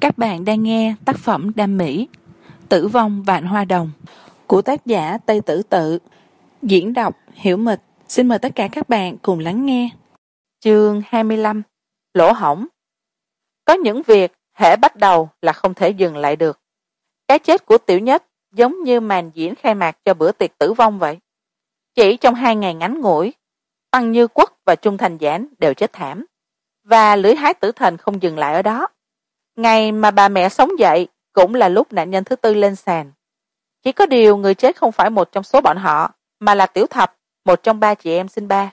các bạn đang nghe tác phẩm đam mỹ, tử vong vạn hoa đồng, của tác giả tây tử tự. Diễn đọc hiểu mịch. Xin mời tất cả các bạn cùng lắng nghe. Chương hai mươi lăm, lỗ hổng. Có những việc hễ bắt đầu là không thể dừng lại được. Cái chết của tiểu nhất giống như màn diễn khai mạc cho bữa tiệc tử vong vậy. Chỉ trong hai ngày ngắn ngủi, tăng như quốc và trung thành giản đều chết thảm, và lưỡi hái tử thần không dừng lại ở đó ngày mà bà mẹ sống dậy cũng là lúc nạn nhân thứ tư lên sàn. Chỉ có điều người chết không phải một trong số bọn họ, mà là tiểu thập, một trong ba chị em sinh ba.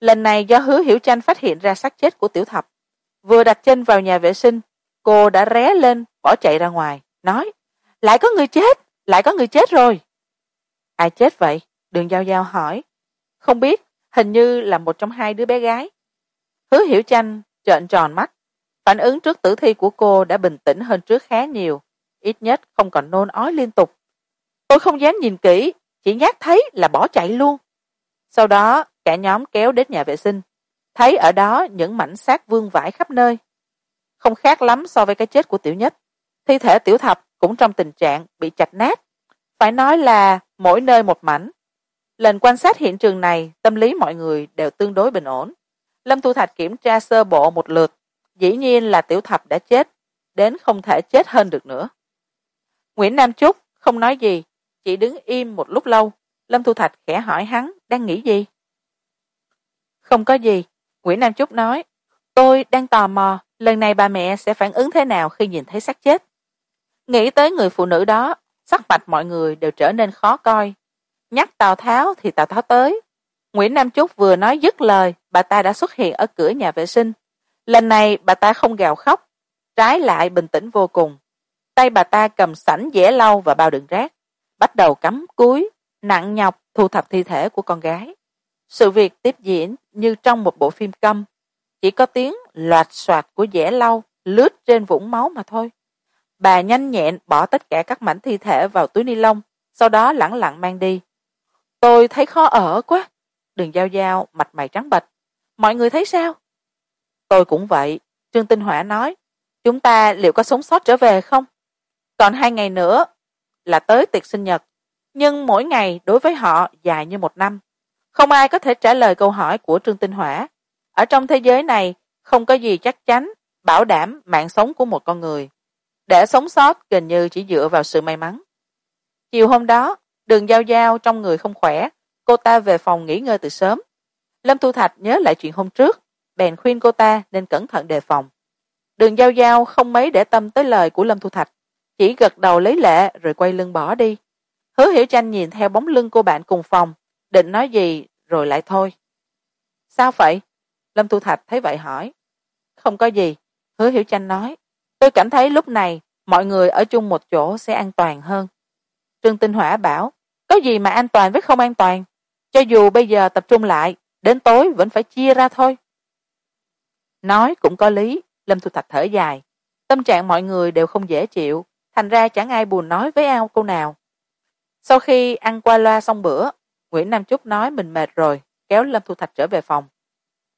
Lần này do hứa hiểu tranh phát hiện ra xác chết của tiểu thập. Vừa đặt chân vào nhà vệ sinh, cô đã ré lên, bỏ chạy ra ngoài, nói, lại có người chết, lại có người chết rồi. Ai chết vậy? Đường giao giao hỏi. Không biết, hình như là một trong hai đứa bé gái. Hứa hiểu tranh trợn tròn mắt phản ứng trước tử thi của cô đã bình tĩnh hơn trước khá nhiều, ít nhất không còn nôn ói liên tục. Tôi không dám nhìn kỹ, chỉ nhát thấy là bỏ chạy luôn. Sau đó, cả nhóm kéo đến nhà vệ sinh, thấy ở đó những mảnh xác vương vãi khắp nơi. Không khác lắm so với cái chết của tiểu nhất. Thi thể tiểu thập cũng trong tình trạng bị chặt nát. Phải nói là mỗi nơi một mảnh. Lần quan sát hiện trường này, tâm lý mọi người đều tương đối bình ổn. Lâm thu thạch kiểm tra sơ bộ một lượt dĩ nhiên là tiểu thập đã chết, đến không thể chết hơn được nữa. Nguyễn nam trúc không nói gì, chỉ đứng im một lúc lâu. Lâm thu thạch khẽ hỏi hắn, đang nghĩ gì? Không có gì, nguyễn nam trúc nói. Tôi đang tò mò, lần này bà mẹ sẽ phản ứng thế nào khi nhìn thấy xác chết? Nghĩ tới người phụ nữ đó, sắc mặt mọi người đều trở nên khó coi. Nhắc tào tháo thì tào tháo tới. Nguyễn nam trúc vừa nói dứt lời, bà ta đã xuất hiện ở cửa nhà vệ sinh lần này bà ta không gào khóc, trái lại bình tĩnh vô cùng. Tay bà ta cầm sảnh dẻ lau và bao đựng rác, bắt đầu cắm cúi, nặng nhọc thu thập thi thể của con gái. Sự việc tiếp diễn như trong một bộ phim câm, chỉ có tiếng loạt soạt của dẻ lau lướt trên vũng máu mà thôi. Bà nhanh nhẹn bỏ tất cả các mảnh thi thể vào túi ni lông, sau đó lẳng lặng mang đi. Tôi thấy khó ở quá đường giao giao mặt mày trắng bệch. Mọi người thấy sao? Tôi cũng vậy, trương tinh hỏa nói. Chúng ta liệu có sống sót trở về không? Còn hai ngày nữa là tới tiệc sinh nhật, nhưng mỗi ngày đối với họ dài như một năm. Không ai có thể trả lời câu hỏi của trương tinh hỏa. Ở trong thế giới này, không có gì chắc chắn, bảo đảm mạng sống của một con người. Để sống sót, gần như chỉ dựa vào sự may mắn. Chiều hôm đó, đường giao giao trong người không khỏe, cô ta về phòng nghỉ ngơi từ sớm. Lâm thu thạch nhớ lại chuyện hôm trước bèn khuyên cô ta nên cẩn thận đề phòng. Đường giao giao không mấy để tâm tới lời của lâm thu thạch, chỉ gật đầu lấy lệ rồi quay lưng bỏ đi. Hứa hiểu tranh nhìn theo bóng lưng cô bạn cùng phòng, định nói gì rồi lại thôi. Sao vậy? Lâm thu thạch thấy vậy hỏi. Không có gì, hứa hiểu tranh nói. Tôi cảm thấy lúc này mọi người ở chung một chỗ sẽ an toàn hơn. Trương tinh hỏa bảo, có gì mà an toàn với không an toàn? Cho dù bây giờ tập trung lại, đến tối vẫn phải chia ra thôi nói cũng có lý, lâm thu thạch thở dài. Tâm trạng mọi người đều không dễ chịu, thành ra chẳng ai buồn nói với ao câu nào. Sau khi ăn qua loa xong bữa, nguyễn nam Chúc nói mình mệt rồi, kéo lâm thu thạch trở về phòng.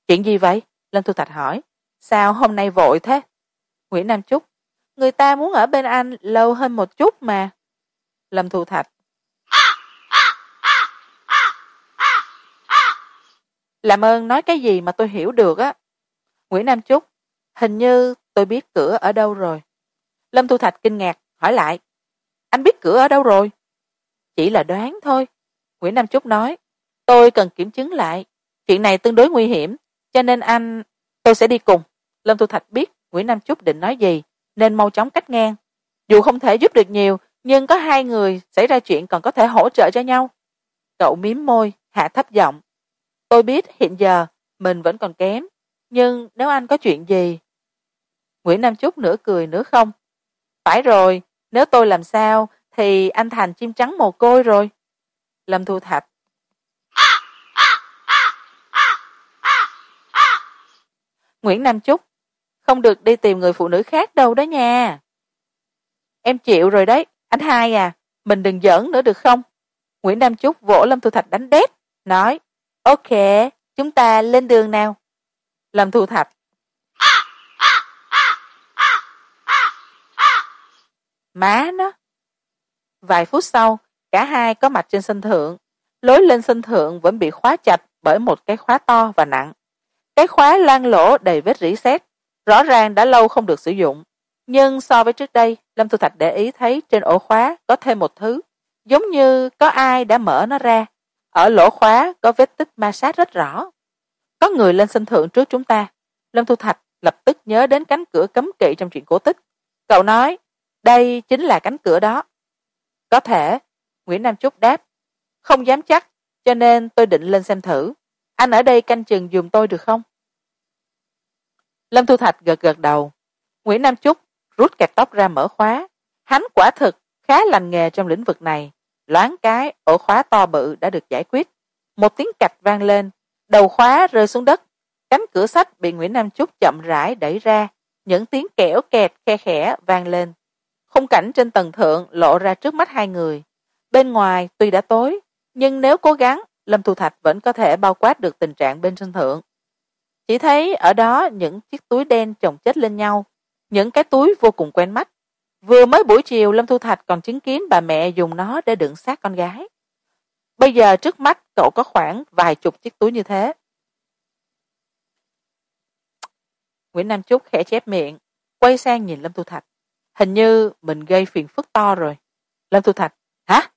Chuyện gì vậy? Lâm thu thạch hỏi. Sao hôm nay vội thế? Nguyễn nam Chúc. Người ta muốn ở bên anh lâu hơn một chút mà. Lâm thu thạch. Làm ơn nói cái gì mà tôi hiểu được á nguyễn nam chúc, hình như tôi biết cửa ở đâu rồi. Lâm thu thạch kinh ngạc, hỏi lại, anh biết cửa ở đâu rồi? Chỉ là đoán thôi, nguyễn nam chúc nói, tôi cần kiểm chứng lại, chuyện này tương đối nguy hiểm, cho nên anh, tôi sẽ đi cùng. Lâm thu thạch biết nguyễn nam chúc định nói gì, nên mau chóng cách ngang. Dù không thể giúp được nhiều, nhưng có hai người xảy ra chuyện còn có thể hỗ trợ cho nhau. Cậu mím môi, hạ thấp giọng, tôi biết hiện giờ mình vẫn còn kém nhưng nếu anh có chuyện gì? Nguyễn nam Chúc nửa cười nửa không. Phải rồi nếu tôi làm sao thì anh thành chim trắng mồ côi rồi. Lâm thu thạch. Nguyễn nam Chúc, không được đi tìm người phụ nữ khác đâu đó nha. Em chịu rồi đấy anh hai à mình đừng giỡn nữa được không? Nguyễn nam Chúc vỗ lâm thu thạch đánh đét nói ok chúng ta lên đường nào lâm thu thạch má nó. Vài phút sau, cả hai có mặt trên sân thượng. Lối lên sân thượng vẫn bị khóa chặt bởi một cái khóa to và nặng. Cái khóa loang lỗ đầy vết rỉ sét, rõ ràng đã lâu không được sử dụng. Nhưng so với trước đây, lâm thu thạch để ý thấy trên ổ khóa có thêm một thứ. Giống như có ai đã mở nó ra. Ở lỗ khóa có vết tích ma sát rất rõ có người lên sân thượng trước chúng ta. Lâm thu thạch lập tức nhớ đến cánh cửa cấm kỵ trong chuyện cổ tích. Cậu nói, đây chính là cánh cửa đó. Có thể. Nguyễn nam Chúc đáp, không dám chắc, cho nên tôi định lên xem thử. Anh ở đây canh chừng giùm tôi được không? Lâm thu thạch gật gật đầu. Nguyễn nam Chúc rút kẹp tóc ra mở khóa. Hắn quả thực khá lành nghề trong lĩnh vực này. Loáng cái, ổ khóa to bự đã được giải quyết. Một tiếng cạch vang lên đầu khóa rơi xuống đất. Cánh cửa sách bị nguyễn nam chúc chậm rãi đẩy ra. Những tiếng kẽo kẹt khe khẽ vang lên. Khung cảnh trên tầng thượng lộ ra trước mắt hai người. Bên ngoài tuy đã tối, nhưng nếu cố gắng, lâm thu thạch vẫn có thể bao quát được tình trạng bên sân thượng. Chỉ thấy ở đó những chiếc túi đen chồng chất lên nhau. Những cái túi vô cùng quen mắt. Vừa mới buổi chiều, lâm thu thạch còn chứng kiến bà mẹ dùng nó để đựng xác con gái bây giờ trước mắt cậu có khoảng vài chục chiếc túi như thế. Nguyễn nam trúc khẽ chép miệng, quay sang nhìn lâm thu thạch. Hình như mình gây phiền phức to rồi. Lâm thu thạch, hả?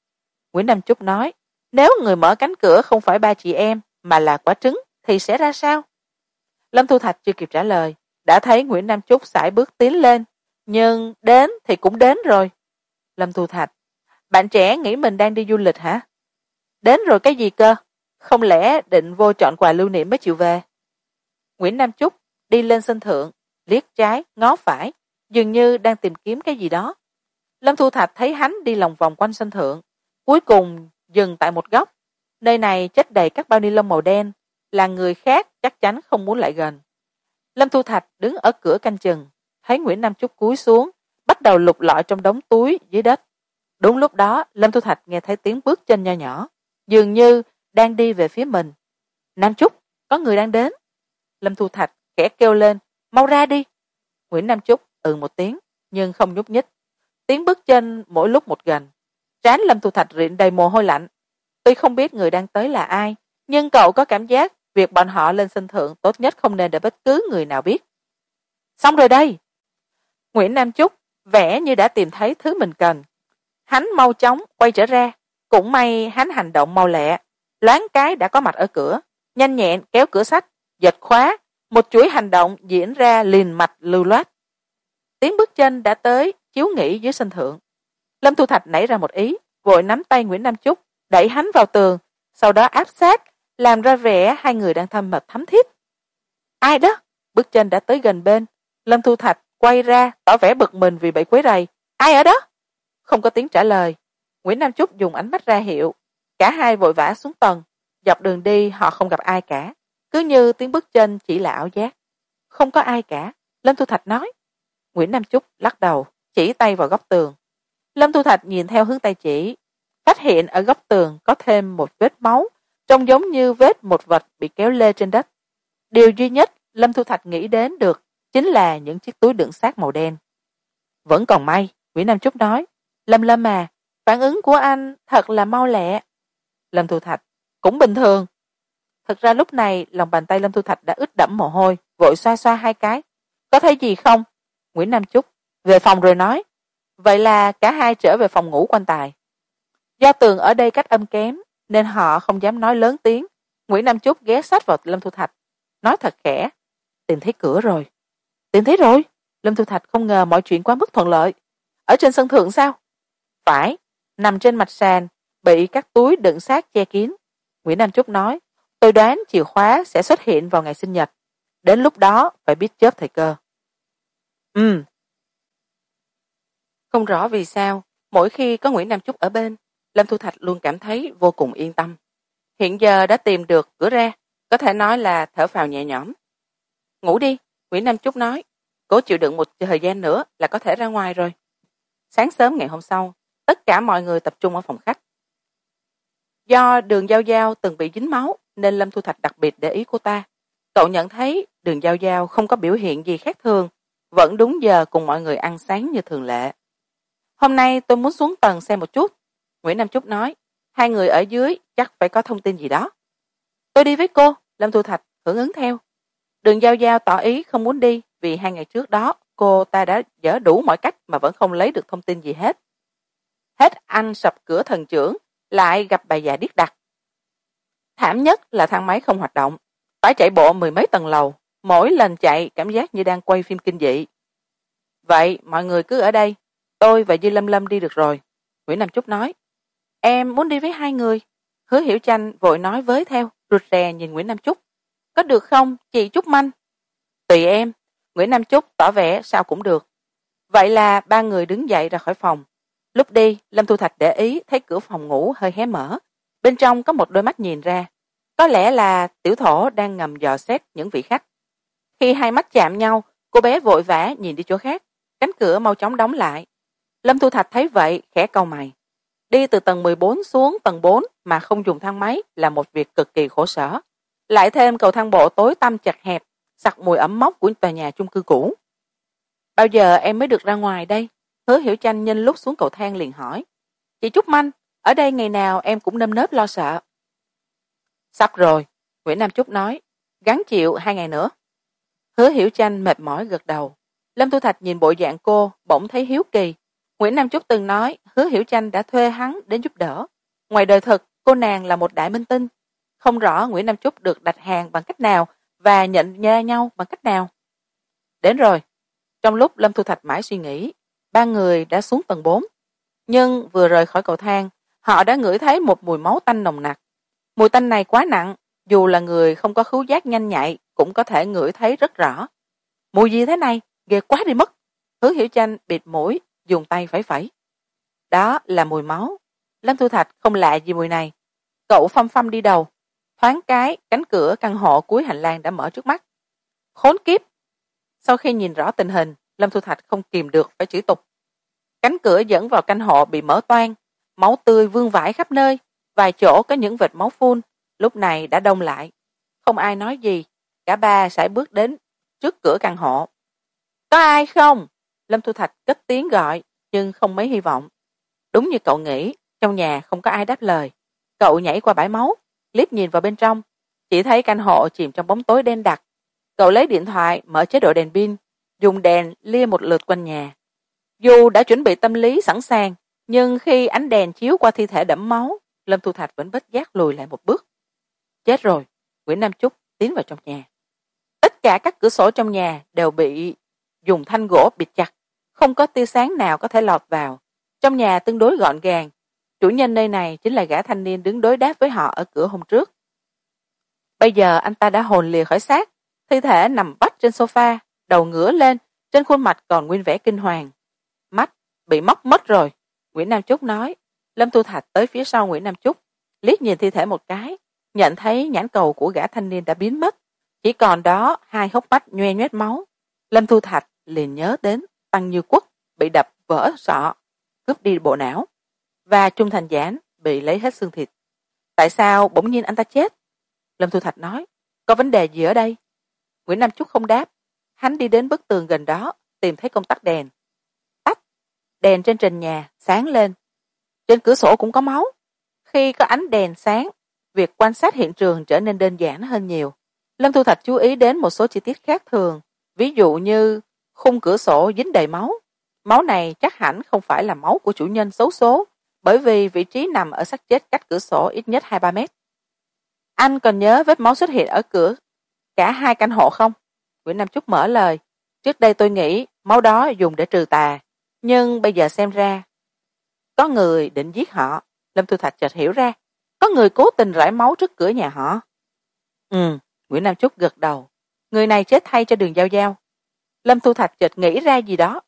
Nguyễn nam trúc nói, nếu người mở cánh cửa không phải ba chị em mà là quả trứng thì sẽ ra sao? Lâm thu thạch chưa kịp trả lời, đã thấy nguyễn nam trúc sải bước tiến lên, nhưng đến thì cũng đến rồi. Lâm thu thạch, bạn trẻ nghĩ mình đang đi du lịch hả? Đến rồi cái gì cơ? Không lẽ định vô chọn quà lưu niệm mới chịu về? Nguyễn nam trúc đi lên sân thượng, liếc trái, ngó phải, dường như đang tìm kiếm cái gì đó. Lâm thu thạch thấy hắn đi lòng vòng quanh sân thượng, cuối cùng dừng tại một góc. Nơi này chất đầy các bao ni lông màu đen, là người khác chắc chắn không muốn lại gần. Lâm thu thạch đứng ở cửa canh chừng, thấy nguyễn nam trúc cúi xuống, bắt đầu lục lọi trong đống túi dưới đất. Đúng lúc đó, lâm thu thạch nghe thấy tiếng bước chân nho nhỏ dường như đang đi về phía mình. Nam trúc có người đang đến. Lâm thu thạch khẽ kêu lên, mau ra đi. Nguyễn nam trúc ừ một tiếng, nhưng không nhúc nhích. Tiếng bước chân mỗi lúc một gần. Trán lâm thu thạch rịn đầy mồ hôi lạnh. Tuy không biết người đang tới là ai, nhưng cậu có cảm giác việc bọn họ lên sân thượng tốt nhất không nên để bất cứ người nào biết. Xong rồi đây. Nguyễn nam chúc vẻ như đã tìm thấy thứ mình cần. Hắn mau chóng quay trở ra cũng may hắn hành động mau lẹ, loáng cái đã có mặt ở cửa, nhanh nhẹn kéo cửa sách giật khóa, một chuỗi hành động diễn ra liền mạch lưu loát. Tiếng bước chân đã tới, chiếu nghỉ dưới sân thượng. Lâm thu thạch nảy ra một ý, vội nắm tay nguyễn nam chúc, đẩy hắn vào tường, sau đó áp sát, làm ra vẻ hai người đang thâm mật thắm thiết. Ai đó? Bước chân đã tới gần bên. Lâm thu thạch quay ra, tỏ vẻ bực mình vì bị quấy rầy. Ai ở đó? Không có tiếng trả lời nguyễn nam trúc dùng ánh mắt ra hiệu. Cả hai vội vã xuống tầng. Dọc đường đi, họ không gặp ai cả. Cứ như tiếng bước chân chỉ là ảo giác. Không có ai cả. Lâm thu thạch nói. Nguyễn nam trúc lắc đầu, chỉ tay vào góc tường. Lâm thu thạch nhìn theo hướng tay chỉ, phát hiện ở góc tường có thêm một vết máu, trông giống như vết một vật bị kéo lê trên đất. Điều duy nhất lâm thu thạch nghĩ đến được chính là những chiếc túi đựng xác màu đen. Vẫn còn may, nguyễn nam trúc nói. Lâm lâm à phản ứng của anh thật là mau lẹ. Lâm thu thạch, cũng bình thường. Thật ra lúc này, lòng bàn tay lâm thu thạch đã ướt đẫm mồ hôi, vội xoa xoa hai cái. Có thấy gì không? Nguyễn nam Chúc, về phòng rồi nói. Vậy là cả hai trở về phòng ngủ quan tài. Do tường ở đây cách âm kém, nên họ không dám nói lớn tiếng. Nguyễn nam Chúc ghé sát vào lâm thu thạch, nói thật khẽ. Tìm thấy cửa rồi. Tìm thấy rồi? Lâm thu thạch không ngờ mọi chuyện quá mức thuận lợi. Ở trên sân thượng sao? Phải nằm trên mặt sàn bị các túi đựng xác che kín. Nguyễn nam trúc nói tôi đoán chìa khóa sẽ xuất hiện vào ngày sinh nhật. Đến lúc đó phải biết chớp thời cơ. Ừ. Không rõ vì sao mỗi khi có nguyễn nam trúc ở bên lâm thu thạch luôn cảm thấy vô cùng yên tâm. Hiện giờ đã tìm được cửa ra có thể nói là thở phào nhẹ nhõm. Ngủ đi nguyễn nam trúc nói. Cố chịu đựng một thời gian nữa là có thể ra ngoài rồi. Sáng sớm ngày hôm sau tất cả mọi người tập trung ở phòng khách. Do đường giao giao từng bị dính máu, nên lâm thu thạch đặc biệt để ý cô ta. Cậu nhận thấy đường giao giao không có biểu hiện gì khác thường, vẫn đúng giờ cùng mọi người ăn sáng như thường lệ. Hôm nay tôi muốn xuống tầng xem một chút. Nguyễn nam trúc nói, hai người ở dưới chắc phải có thông tin gì đó. Tôi đi với cô, lâm thu thạch hưởng ứng theo. Đường giao giao tỏ ý không muốn đi vì hai ngày trước đó cô ta đã dở đủ mọi cách mà vẫn không lấy được thông tin gì hết hết anh sập cửa thần trưởng, lại gặp bà già điếc đặc thảm nhất là thang máy không hoạt động, phải chạy bộ mười mấy tầng lầu, mỗi lần chạy cảm giác như đang quay phim kinh dị. Vậy mọi người cứ ở đây, tôi và dư lâm lâm đi được rồi, nguyễn nam trúc nói. Em muốn đi với hai người, hứa hiểu chanh vội nói với theo, rụt rè nhìn nguyễn nam trúc có được không, chị trúc manh? Tùy em, nguyễn nam trúc tỏ vẻ sao cũng được. Vậy là ba người đứng dậy ra khỏi phòng lúc đi, lâm thu thạch để ý thấy cửa phòng ngủ hơi hé mở. Bên trong có một đôi mắt nhìn ra. Có lẽ là tiểu thổ đang ngầm dò xét những vị khách. Khi hai mắt chạm nhau, cô bé vội vã nhìn đi chỗ khác. Cánh cửa mau chóng đóng lại. Lâm thu thạch thấy vậy, khẽ cau mày. Đi từ tầng mười bốn xuống tầng bốn mà không dùng thang máy là một việc cực kỳ khổ sở. Lại thêm cầu thang bộ tối tăm chật hẹp, sặc mùi ẩm mốc của tòa nhà chung cư cũ. Bao giờ em mới được ra ngoài đây? Hứa hiểu chanh nhân lúc xuống cầu thang liền hỏi. Chị trúc manh, ở đây ngày nào em cũng nâm nớp lo sợ. Sắp rồi, nguyễn nam trúc nói. Gắn chịu hai ngày nữa. Hứa hiểu chanh mệt mỏi gật đầu. Lâm thu thạch nhìn bộ dạng cô, bỗng thấy hiếu kỳ. Nguyễn nam trúc từng nói, hứa hiểu chanh đã thuê hắn đến giúp đỡ. Ngoài đời thực, cô nàng là một đại minh tinh. Không rõ nguyễn nam trúc được đặt hàng bằng cách nào và nhận ra nhau bằng cách nào. Đến rồi. Trong lúc lâm thu thạch mãi suy nghĩ ba người đã xuống tầng bốn. Nhưng vừa rời khỏi cầu thang, họ đã ngửi thấy một mùi máu tanh nồng nặc. Mùi tanh này quá nặng, dù là người không có khứu giác nhanh nhạy cũng có thể ngửi thấy rất rõ. Mùi gì thế này? Ghê quá đi mất. Hứa hiểu chanh bịt mũi, dùng tay phẩy phẩy. Đó là mùi máu. Lâm thu thạch không lạ gì mùi này. Cậu phăm phăm đi đầu. Thoáng cái, cánh cửa căn hộ cuối hành lang đã mở trước mắt. Khốn kiếp! Sau khi nhìn rõ tình hình lâm thu thạch không kìm được phải chửi tục. Cánh cửa dẫn vào căn hộ bị mở toang, máu tươi vương vãi khắp nơi, vài chỗ có những vệt máu phun, lúc này đã đông lại. Không ai nói gì, cả ba sải bước đến trước cửa căn hộ. Có ai không? Lâm thu thạch cất tiếng gọi, nhưng không mấy hy vọng. Đúng như cậu nghĩ, trong nhà không có ai đáp lời. Cậu nhảy qua bãi máu, liếc nhìn vào bên trong, chỉ thấy căn hộ chìm trong bóng tối đen đặc. Cậu lấy điện thoại, mở chế độ đèn pin dùng đèn lia một lượt quanh nhà. Dù đã chuẩn bị tâm lý sẵn sàng, nhưng khi ánh đèn chiếu qua thi thể đẫm máu, lâm thu thạch vẫn bất giác lùi lại một bước. Chết rồi, nguyễn nam trúc tiến vào trong nhà. Tất cả các cửa sổ trong nhà đều bị dùng thanh gỗ bịt chặt, không có tia sáng nào có thể lọt vào. Trong nhà tương đối gọn gàng, chủ nhân nơi này chính là gã thanh niên đứng đối đáp với họ ở cửa hôm trước. Bây giờ anh ta đã hồn lìa khỏi xác, thi thể nằm vắt trên sofa đầu ngửa lên, trên khuôn mặt còn nguyên vẻ kinh hoàng. Mắt bị móc mất rồi, nguyễn nam trúc nói. Lâm tu thạch tới phía sau nguyễn nam trúc liếc nhìn thi thể một cái, nhận thấy nhãn cầu của gã thanh niên đã biến mất. Chỉ còn đó hai hốc mắt nhoe nhoét máu. Lâm thu thạch liền nhớ đến tăng như quốc bị đập vỡ sọ, cướp đi bộ não, và trung thành giản bị lấy hết xương thịt. Tại sao bỗng nhiên anh ta chết? Lâm thu thạch nói. Có vấn đề gì ở đây? Nguyễn nam trúc không đáp hắn đi đến bức tường gần đó, tìm thấy công tắc đèn. Tắt đèn trên trần nhà, sáng lên. Trên cửa sổ cũng có máu. Khi có ánh đèn sáng, việc quan sát hiện trường trở nên đơn giản hơn nhiều. Lâm thu thạch chú ý đến một số chi tiết khác thường. Ví dụ như, khung cửa sổ dính đầy máu. Máu này chắc hẳn không phải là máu của chủ nhân xấu số, bởi vì vị trí nằm ở xác chết cách cửa sổ ít nhất hai ba mét. Anh còn nhớ vết máu xuất hiện ở cửa, cả hai căn hộ không? Nguyễn nam trúc mở lời. Trước đây tôi nghĩ máu đó dùng để trừ tà, nhưng bây giờ xem ra, có người định giết họ. Lâm thu thạch chợt hiểu ra, có người cố tình rải máu trước cửa nhà họ. Ừ nguyễn nam trúc gật đầu. Người này chết thay cho đường giao giao. Lâm thu thạch chợt nghĩ ra gì đó.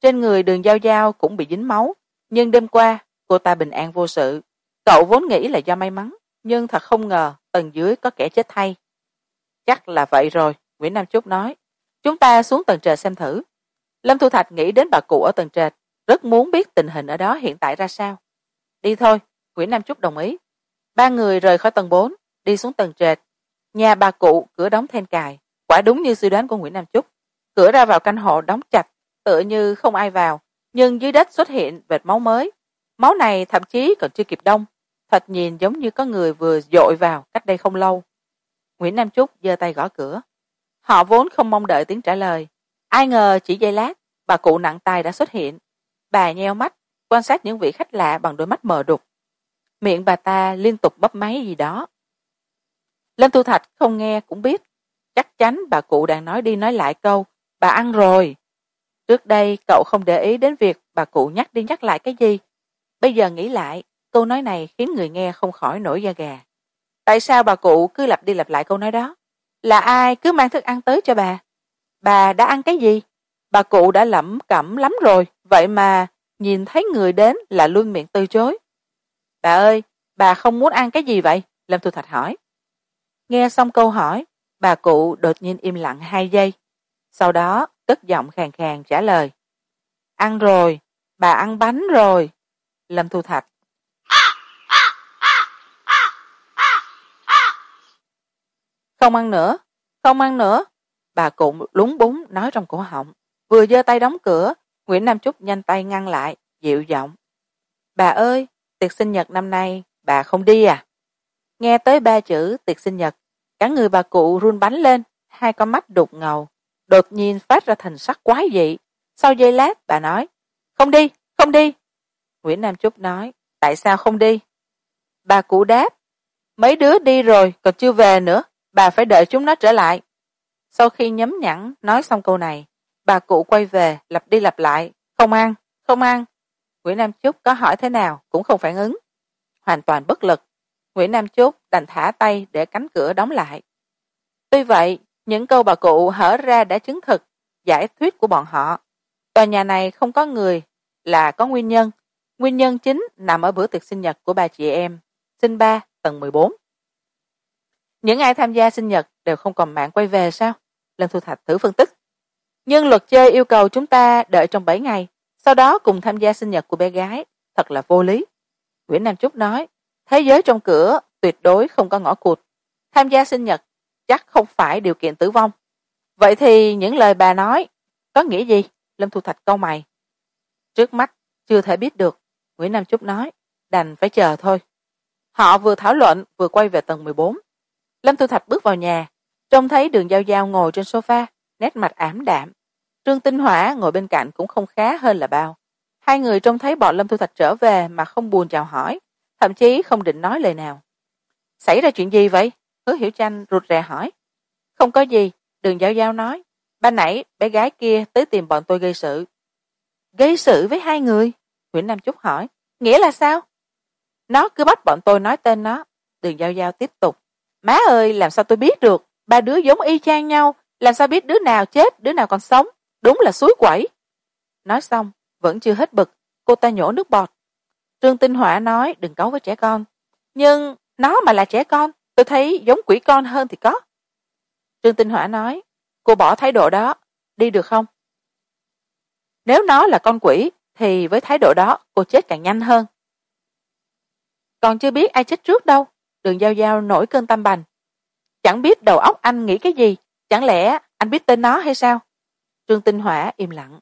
Trên người đường giao giao cũng bị dính máu, nhưng đêm qua, cô ta bình an vô sự. Cậu vốn nghĩ là do may mắn, nhưng thật không ngờ tầng dưới có kẻ chết thay. Chắc là vậy rồi nguyễn nam trúc nói, chúng ta xuống tầng trệt xem thử. Lâm thu thạch nghĩ đến bà cụ ở tầng trệt, rất muốn biết tình hình ở đó hiện tại ra sao. Đi thôi, nguyễn nam trúc đồng ý. Ba người rời khỏi tầng bốn, đi xuống tầng trệt. Nhà bà cụ cửa đóng then cài, quả đúng như suy đoán của nguyễn nam trúc cửa ra vào căn hộ đóng chặt, tựa như không ai vào, nhưng dưới đất xuất hiện vệt máu mới. Máu này thậm chí còn chưa kịp đông. Thật nhìn giống như có người vừa dội vào cách đây không lâu. Nguyễn nam trúc giơ tay gõ cửa họ vốn không mong đợi tiếng trả lời. Ai ngờ chỉ giây lát, bà cụ nặng tay đã xuất hiện. Bà nheo mắt, quan sát những vị khách lạ bằng đôi mắt mờ đục. Miệng bà ta liên tục bấp máy gì đó. Lâm thu thạch không nghe cũng biết. Chắc chắn bà cụ đang nói đi nói lại câu, bà ăn rồi. Trước đây cậu không để ý đến việc bà cụ nhắc đi nhắc lại cái gì. Bây giờ nghĩ lại, câu nói này khiến người nghe không khỏi nổi da gà. Tại sao bà cụ cứ lặp đi lặp lại câu nói đó? Là ai cứ mang thức ăn tới cho bà? Bà đã ăn cái gì? Bà cụ đã lẩm cẩm lắm rồi, vậy mà nhìn thấy người đến là luôn miệng từ chối. Bà ơi, bà không muốn ăn cái gì vậy? Lâm thu thạch hỏi. Nghe xong câu hỏi, bà cụ đột nhiên im lặng hai giây. Sau đó, cất giọng khàn khàn trả lời. Ăn rồi, bà ăn bánh rồi. Lâm thu thạch không ăn nữa, không ăn nữa. Bà cụ lúng búng nói trong cổ họng. Vừa giơ tay đóng cửa, nguyễn nam trúc nhanh tay ngăn lại, dịu giọng. Bà ơi, tiệc sinh nhật năm nay bà không đi à? Nghe tới ba chữ tiệc sinh nhật, cả người bà cụ run bánh lên, hai con mắt đục ngầu. Đột nhiên phát ra thành sắc quái dị. Sau giây lát, bà nói, không đi không đi. Nguyễn nam trúc nói, tại sao không đi? Bà cụ đáp, mấy đứa đi rồi còn chưa về nữa bà phải đợi chúng nó trở lại. Sau khi nhấm nhẵn, nói xong câu này, bà cụ quay về, lặp đi lặp lại, không ăn không ăn. Nguyễn nam chúc có hỏi thế nào cũng không phản ứng. Hoàn toàn bất lực, nguyễn nam chúc đành thả tay để cánh cửa đóng lại. Tuy vậy, những câu bà cụ hở ra đã chứng thực, giải thuyết của bọn họ. Tòa nhà này không có người, là có nguyên nhân. Nguyên nhân chính nằm ở bữa tiệc sinh nhật của ba chị em, sinh ba tầng mười bốn những ai tham gia sinh nhật đều không còn mạng quay về sao? Lâm thu thạch thử phân tích. Nhưng luật chơi yêu cầu chúng ta đợi trong bảy ngày, sau đó cùng tham gia sinh nhật của bé gái. Thật là vô lý. Nguyễn nam trúc nói, thế giới trong cửa tuyệt đối không có ngõ cụt. Tham gia sinh nhật chắc không phải điều kiện tử vong. Vậy thì những lời bà nói có nghĩa gì? Lâm thu thạch câu mày. Trước mắt chưa thể biết được, nguyễn nam trúc nói, đành phải chờ thôi. Họ vừa thảo luận vừa quay về tầng mười bốn lâm thu thạch bước vào nhà, trông thấy đường giao giao ngồi trên sofa, nét mặt ảm đạm. Trương tinh hỏa ngồi bên cạnh cũng không khá hơn là bao. Hai người trông thấy bọn lâm thu thạch trở về mà không buồn chào hỏi, thậm chí không định nói lời nào. Xảy ra chuyện gì vậy? Hứa hiểu tranh rụt rè hỏi. Không có gì, đường giao giao nói. Ban nãy bé gái kia tới tìm bọn tôi gây sự. Gây sự với hai người? Nguyễn nam trúc hỏi. Nghĩa là sao? Nó cứ bắt bọn tôi nói tên nó. Đường giao giao tiếp tục má ơi, làm sao tôi biết được? Ba đứa giống y chang nhau. Làm sao biết đứa nào chết, đứa nào còn sống? Đúng là suối quẩy. Nói xong, vẫn chưa hết bực, cô ta nhổ nước bọt. Trương tinh họa nói, đừng cấu với trẻ con. Nhưng nó mà là trẻ con, tôi thấy giống quỷ con hơn thì có. Trương tinh hỏa nói, cô bỏ thái độ đó, đi được không? Nếu nó là con quỷ, thì với thái độ đó, cô chết càng nhanh hơn. Còn chưa biết ai chết trước đâu đường giao giao nổi cơn tâm bành. Chẳng biết đầu óc anh nghĩ cái gì, chẳng lẽ anh biết tên nó hay sao? Trương tinh hỏa im lặng.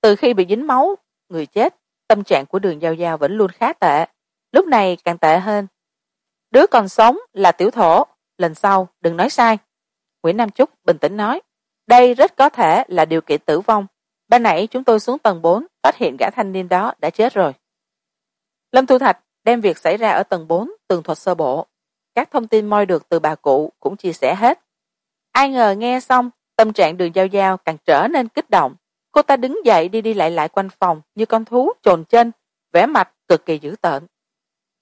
Từ khi bị dính máu, người chết, tâm trạng của đường giao giao vẫn luôn khá tệ. Lúc này càng tệ hơn. Đứa còn sống là tiểu thổ, lần sau đừng nói sai. Nguyễn nam trúc bình tĩnh nói, đây rất có thể là điều kiện tử vong. Ban nãy chúng tôi xuống tầng bốn, phát hiện gã thanh niên đó đã chết rồi. Lâm thu thạch đem việc xảy ra ở tầng bốn, tường thuật sơ bộ. Các thông tin moi được từ bà cụ cũng chia sẻ hết. Ai ngờ nghe xong, tâm trạng đường giao giao càng trở nên kích động. Cô ta đứng dậy đi đi lại lại quanh phòng như con thú trồn chân vẻ mặt cực kỳ dữ tợn.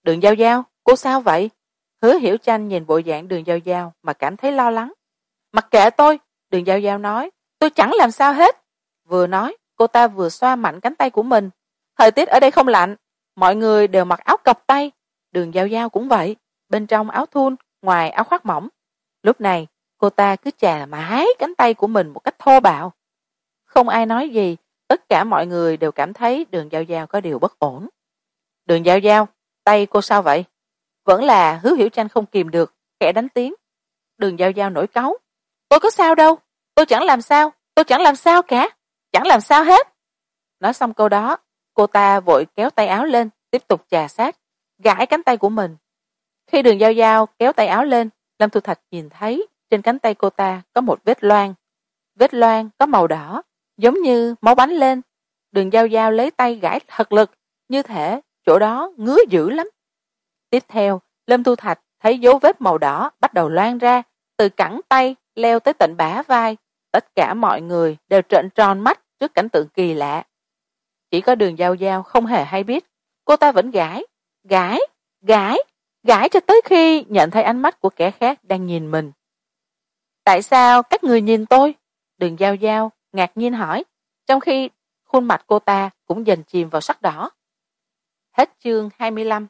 Đường giao giao, cô sao vậy? Hứa hiểu tranh nhìn bộ dạng đường giao giao mà cảm thấy lo lắng. Mặc kệ tôi, đường giao giao nói, tôi chẳng làm sao hết. Vừa nói, cô ta vừa xoa mạnh cánh tay của mình. Thời tiết ở đây không lạnh mọi người đều mặc áo cộc tay, đường giao giao cũng vậy, bên trong áo thun, ngoài áo khoác mỏng. Lúc này, cô ta cứ chà hái cánh tay của mình một cách thô bạo. Không ai nói gì, tất cả mọi người đều cảm thấy đường giao giao có điều bất ổn. Đường giao giao, tay cô sao vậy? Vẫn là hứa hiểu tranh không kìm được kẻ đánh tiếng. Đường giao giao nổi cáu. Tôi có sao đâu, tôi chẳng làm sao, tôi chẳng làm sao cả, chẳng làm sao hết. Nói xong câu đó cô ta vội kéo tay áo lên, tiếp tục chà sát, gãi cánh tay của mình. Khi đường giao giao kéo tay áo lên, lâm thu thạch nhìn thấy trên cánh tay cô ta có một vết loang. Vết loang có màu đỏ, giống như máu bánh lên. Đường giao giao lấy tay gãi thật lực, như thể chỗ đó ngứa dữ lắm. Tiếp theo, lâm thu thạch thấy dấu vết màu đỏ bắt đầu loang ra, từ cẳng tay leo tới tận bả vai. Tất cả mọi người đều trợn tròn mắt trước cảnh tượng kỳ lạ chỉ có đường giao giao không hề hay biết. Cô ta vẫn gãi gãi gãi gãi cho tới khi nhận thấy ánh mắt của kẻ khác đang nhìn mình. Tại sao các người nhìn tôi? Đường giao giao ngạc nhiên hỏi, trong khi khuôn mặt cô ta cũng dần chìm vào sắc đỏ. Hết chương hai mươi lăm.